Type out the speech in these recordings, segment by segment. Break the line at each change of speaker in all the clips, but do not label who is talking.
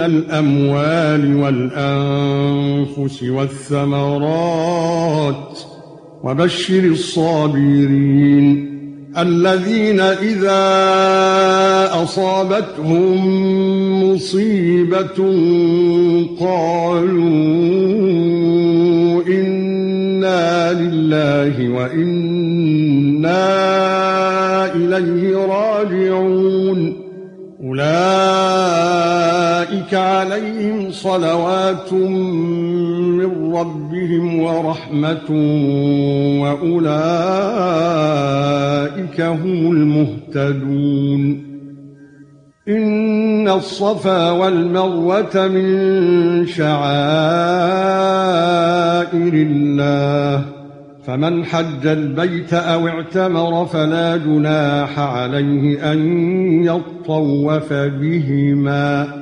الأموال والأنفس والثمرات وبشر الصابرين الذين إذا أصابتهم مصيبة قالوا إنا لله وإنا إليه راجعون أولئك عليهم صلوات من ربهم ورحمة وأولئك هم المهتدون. إن الصفا والمروة من شعائر الله فمن حج البيت أو اعتمر فلا جناح عليه أن يطوف بهما.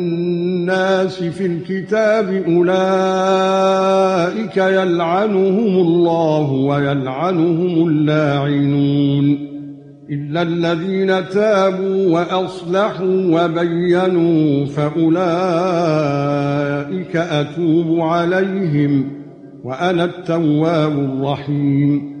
في الكتاب أولئك يلعنهم الله ويلعنهم اللاعنون إلا الذين تابوا وأصلحوا وبينوا فأولئك أتوب عليهم وأنا التواب الرحيم